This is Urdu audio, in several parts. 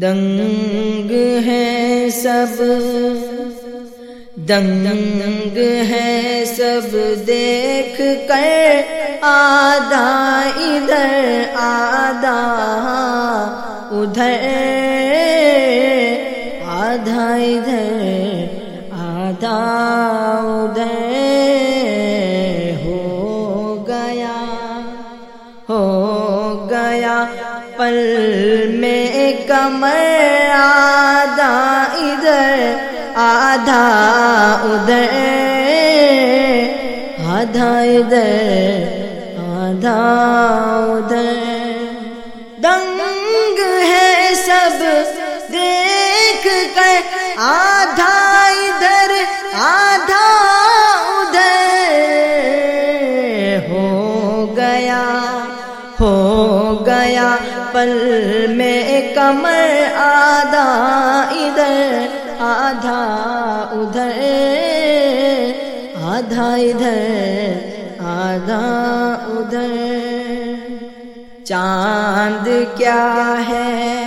دنگ ہے سب، دنگ ہے سب، دیکھ کر آدھا ادھر آدھا ادھر آدھا ادھر، آدھا پل میں کمر آدھا ادھر آدھا ادھر۔ آدھا ادھر آدھا ادھر۔ دنگ ہے سب، دیکھ کر۔ آدھا ادھر آدھا ادھر۔ ہو گیا، ہو گیا پل میں کمر آدھا، ادھر آدھا ادھر آدھا ادھر آدھا، ادھر۔ چاند کیا ہے؟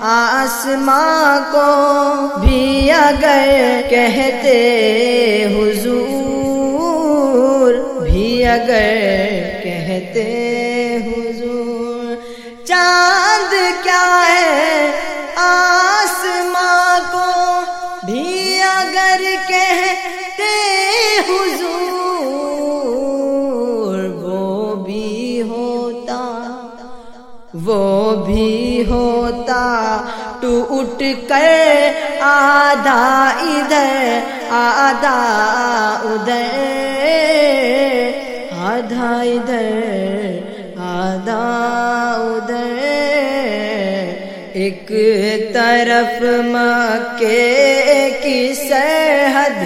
آسماں کو بھی اگر کہتے حضور، بھی اگر کہتے حضور۔ کیا ہے؟ آسماں کو بھی اگر کہتے حضور، وہ بھی ہوتا، وہ بھی ہوتا۔ ٹوٹ کر آدھا ادھر آدھا ادھر آدھا ادھر، آدھا ایک طرف مکے کی سرحد،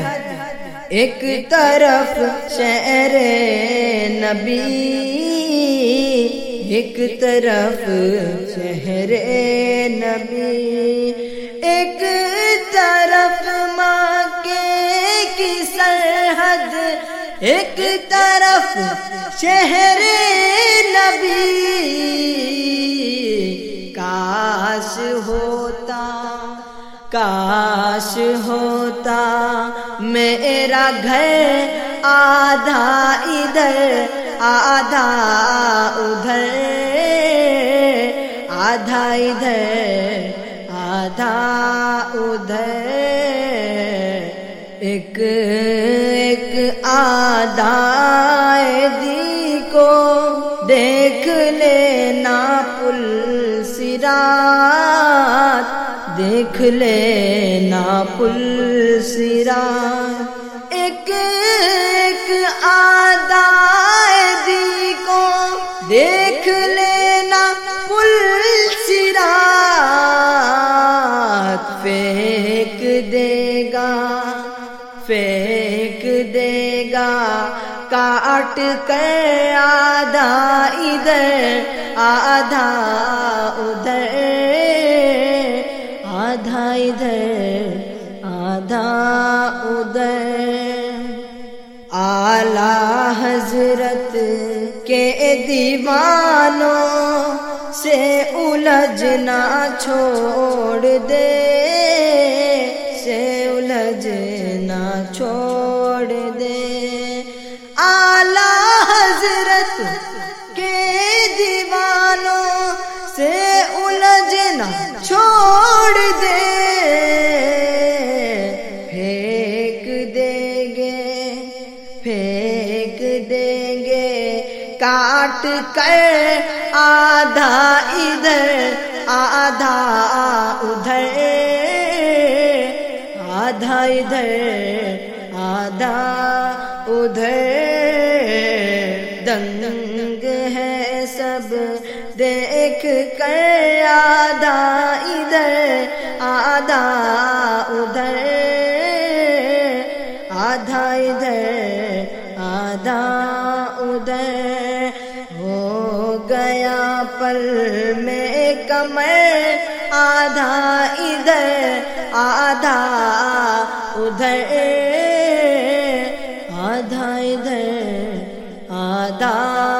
ایک طرف شہر نبی، ایک طرف شہر نبی۔ ایک طرف مکے کی سرحد، ایک طرف شہر نبی۔ کاش ہوتا کاش ہوتا میرا گھر آدھا ادھر آدھا ادھر آدھا ادھر آدھا ادھر ایک ایک آدھا سرات، دیکھ لینا پل سرات۔ ایک ایک آدھا دی کو دیکھ لینا پل سرات۔ پھینک دے گا، پھینک دے گا۔ کاٹ کر آدھا ادھر، آدھا آلہ حضرت کے دیوانوں سے الجھنا چھوڑ دے۔ کاٹ کر آدھا ادھر آدھا ادھر آدھا ادھر آدھا ادھر۔ دنگ ہے سب، دیکھ کر آدھا گیا پل میں کمر آدھا ادھر آدھا ادھر آدھا ادھر آدھا